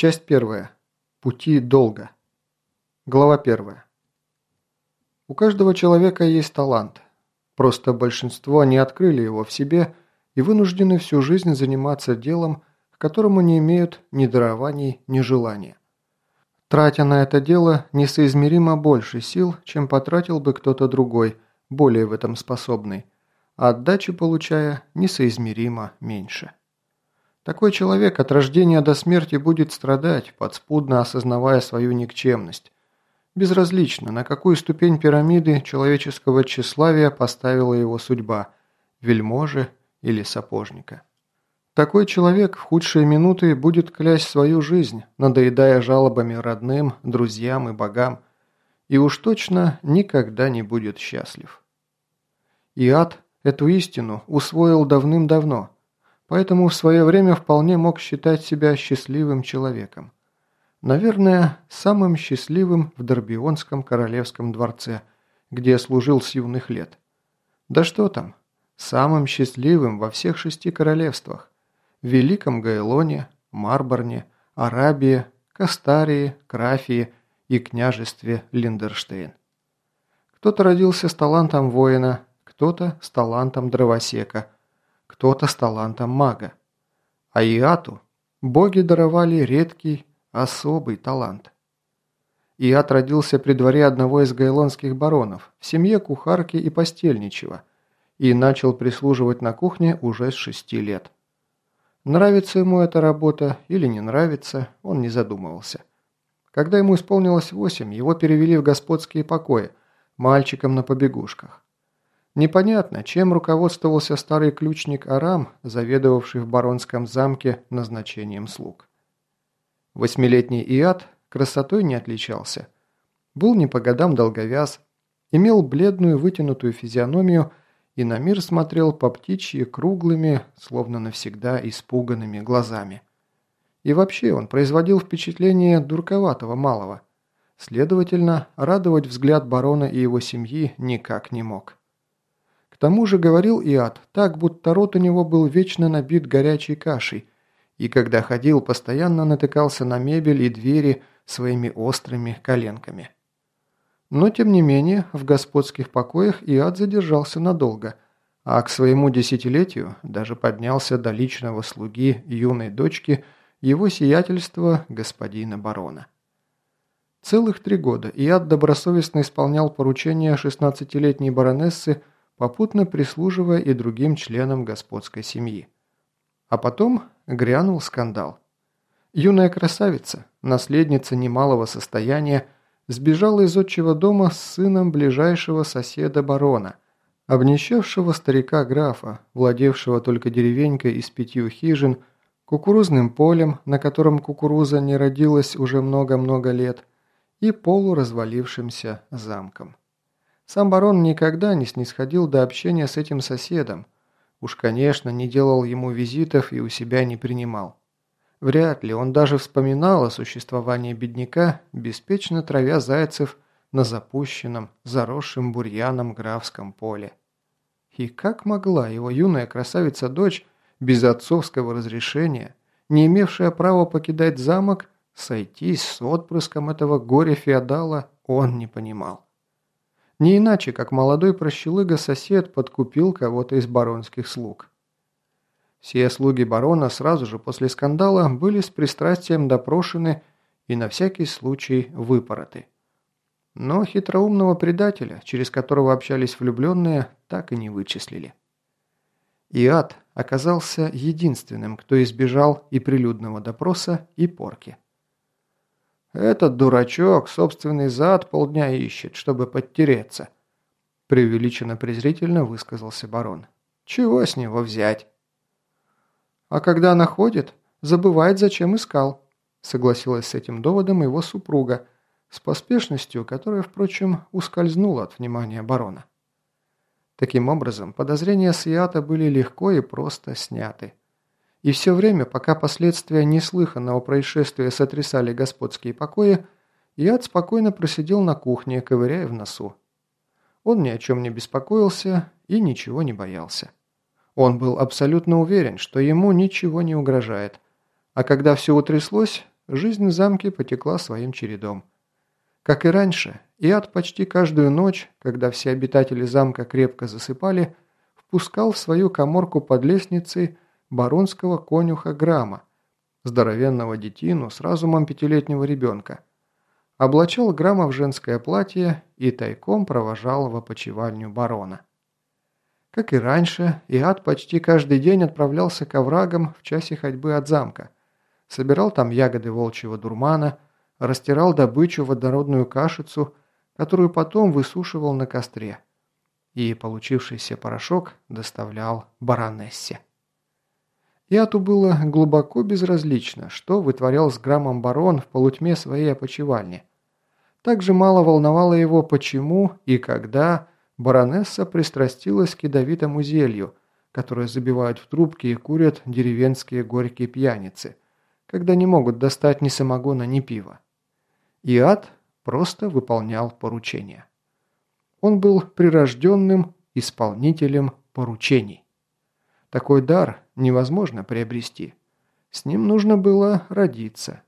Часть первая. Пути долго. Глава первая. У каждого человека есть талант. Просто большинство не открыли его в себе и вынуждены всю жизнь заниматься делом, к которому не имеют ни дарований, ни желания. Тратя на это дело несоизмеримо больше сил, чем потратил бы кто-то другой, более в этом способный, а отдачи получая несоизмеримо меньше. Такой человек от рождения до смерти будет страдать, подспудно осознавая свою никчемность. Безразлично, на какую ступень пирамиды человеческого тщеславия поставила его судьба – вельможи или сапожника. Такой человек в худшие минуты будет клясть свою жизнь, надоедая жалобами родным, друзьям и богам, и уж точно никогда не будет счастлив. И ад эту истину усвоил давным-давно – поэтому в свое время вполне мог считать себя счастливым человеком. Наверное, самым счастливым в Дорбионском королевском дворце, где служил с юных лет. Да что там, самым счастливым во всех шести королевствах. Великом Гайлоне, Марборне, Арабии, Кастарии, Крафии и княжестве Линдерштейн. Кто-то родился с талантом воина, кто-то с талантом дровосека – кто-то с талантом мага. А Иату боги даровали редкий, особый талант. Иат родился при дворе одного из гайлонских баронов, в семье кухарки и постельничего, и начал прислуживать на кухне уже с шести лет. Нравится ему эта работа или не нравится, он не задумывался. Когда ему исполнилось восемь, его перевели в господские покои, мальчиком на побегушках. Непонятно, чем руководствовался старый ключник Арам, заведовавший в баронском замке назначением слуг. Восьмилетний Иад красотой не отличался. Был не по годам долговяз, имел бледную вытянутую физиономию и на мир смотрел по птичьи круглыми, словно навсегда испуганными глазами. И вообще он производил впечатление дурковатого малого. Следовательно, радовать взгляд барона и его семьи никак не мог тому же говорил Иад так, будто рот у него был вечно набит горячей кашей, и когда ходил, постоянно натыкался на мебель и двери своими острыми коленками. Но, тем не менее, в господских покоях Иад задержался надолго, а к своему десятилетию даже поднялся до личного слуги юной дочки его сиятельства господина барона. Целых три года Иад добросовестно исполнял поручения 16-летней баронессы попутно прислуживая и другим членам господской семьи. А потом грянул скандал. Юная красавица, наследница немалого состояния, сбежала из отчего дома с сыном ближайшего соседа барона, обнищавшего старика-графа, владевшего только деревенькой из пятью хижин, кукурузным полем, на котором кукуруза не родилась уже много-много лет, и полуразвалившимся замком. Сам барон никогда не снисходил до общения с этим соседом. Уж, конечно, не делал ему визитов и у себя не принимал. Вряд ли он даже вспоминал о существовании бедняка, беспечно травя зайцев на запущенном, заросшем бурьяном графском поле. И как могла его юная красавица-дочь без отцовского разрешения, не имевшая права покидать замок, сойтись с отпрыском этого горя-феодала, он не понимал. Не иначе, как молодой прощелыга-сосед подкупил кого-то из баронских слуг. Все слуги барона сразу же после скандала были с пристрастием допрошены и на всякий случай выпороты. Но хитроумного предателя, через которого общались влюбленные, так и не вычислили. Иад оказался единственным, кто избежал и прилюдного допроса, и порки. «Этот дурачок собственный зад полдня ищет, чтобы подтереться», – преувеличенно презрительно высказался барон. «Чего с него взять?» «А когда находит, забывает, зачем искал», – согласилась с этим доводом его супруга, с поспешностью, которая, впрочем, ускользнула от внимания барона. Таким образом, подозрения Сиата были легко и просто сняты. И все время, пока последствия неслыханного происшествия сотрясали господские покои, Яд спокойно просидел на кухне, ковыряя в носу. Он ни о чем не беспокоился и ничего не боялся. Он был абсолютно уверен, что ему ничего не угрожает. А когда все утряслось, жизнь в замке потекла своим чередом. Как и раньше, Иад почти каждую ночь, когда все обитатели замка крепко засыпали, впускал в свою коморку под лестницей баронского конюха Грама, здоровенного детину с разумом пятилетнего ребенка. Облачал Грама в женское платье и тайком провожал в опочивальню барона. Как и раньше, Иад почти каждый день отправлялся к оврагам в часе ходьбы от замка. Собирал там ягоды волчьего дурмана, растирал добычу в водородную кашицу, которую потом высушивал на костре. И получившийся порошок доставлял баронессе. Иату было глубоко безразлично, что вытворял с граммом барон в полутьме своей опочивальни. Также мало волновало его, почему и когда баронесса пристрастилась к ядовитому зелью, которое забивают в трубки и курят деревенские горькие пьяницы, когда не могут достать ни самогона, ни пива. И ад просто выполнял поручения. Он был прирожденным исполнителем поручений. Такой дар невозможно приобрести. С ним нужно было родиться.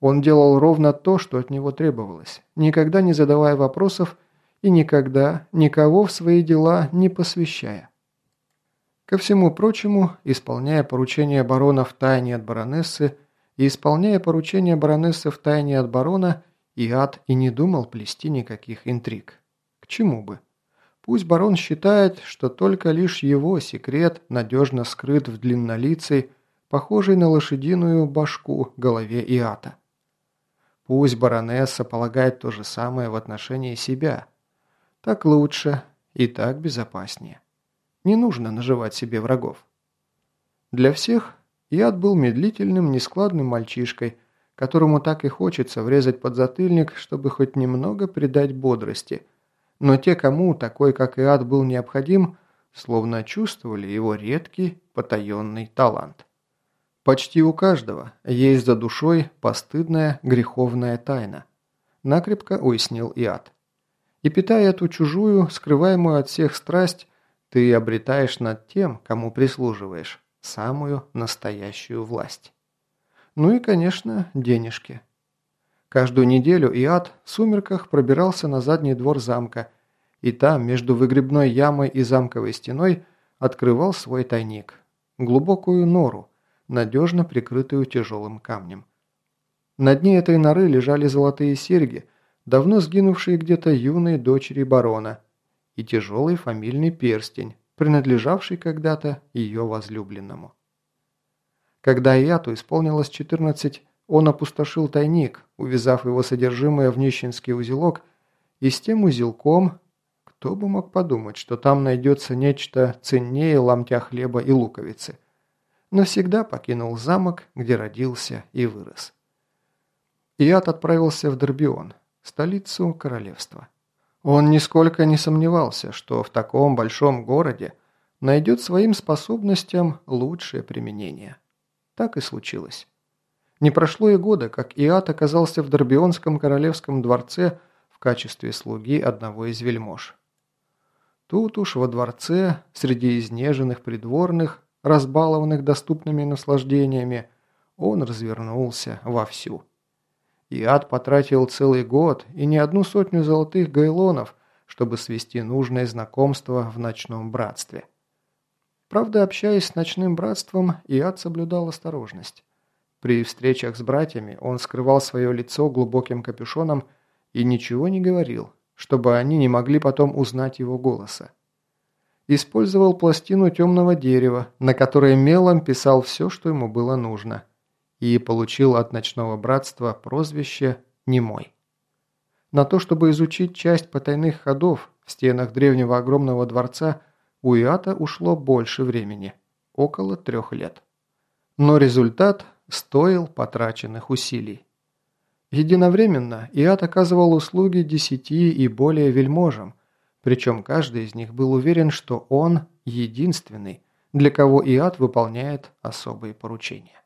Он делал ровно то, что от него требовалось, никогда не задавая вопросов и никогда никого в свои дела не посвящая. Ко всему прочему, исполняя поручения барона в тайне от баронессы и исполняя поручения баронессы в тайне от барона, Иад и не думал плести никаких интриг. К чему бы? Пусть барон считает, что только лишь его секрет надежно скрыт в длиннолицей, похожей на лошадиную башку голове Иата. Пусть баронесса полагает то же самое в отношении себя – так лучше и так безопаснее. Не нужно наживать себе врагов. Для всех яд был медлительным, нескладным мальчишкой, которому так и хочется врезать под затыльник, чтобы хоть немного придать бодрости. Но те, кому такой, как Иад, был необходим, словно чувствовали его редкий, потаенный талант. Почти у каждого есть за душой постыдная греховная тайна. Накрепко уяснил Иад. И питая эту чужую, скрываемую от всех страсть, ты обретаешь над тем, кому прислуживаешь, самую настоящую власть. Ну и, конечно, денежки. Каждую неделю Иад в сумерках пробирался на задний двор замка, и там, между выгребной ямой и замковой стеной, открывал свой тайник. Глубокую нору, надежно прикрытую тяжелым камнем. На дне этой норы лежали золотые серьги – давно сгинувшей где-то юной дочери барона, и тяжелый фамильный перстень, принадлежавший когда-то ее возлюбленному. Когда Яту исполнилось 14, он опустошил тайник, увязав его содержимое в нищенский узелок, и с тем узелком, кто бы мог подумать, что там найдется нечто ценнее ломтя хлеба и луковицы, навсегда покинул замок, где родился и вырос. Иат отправился в Дорбион, столицу королевства. Он нисколько не сомневался, что в таком большом городе найдет своим способностям лучшее применение. Так и случилось. Не прошло и года, как Иат оказался в Дорбионском королевском дворце в качестве слуги одного из вельмож. Тут уж во дворце, среди изнеженных придворных, разбалованных доступными наслаждениями, он развернулся вовсю. И ад потратил целый год и не одну сотню золотых гайлонов, чтобы свести нужное знакомство в ночном братстве. Правда, общаясь с ночным братством, Иад соблюдал осторожность. При встречах с братьями он скрывал свое лицо глубоким капюшоном и ничего не говорил, чтобы они не могли потом узнать его голоса. Использовал пластину темного дерева, на которой мелом писал все, что ему было нужно – и получил от ночного братства прозвище «Немой». На то, чтобы изучить часть потайных ходов в стенах древнего огромного дворца, у Иата ушло больше времени – около трех лет. Но результат стоил потраченных усилий. Единовременно Иат оказывал услуги десяти и более вельможам, причем каждый из них был уверен, что он единственный, для кого Иат выполняет особые поручения.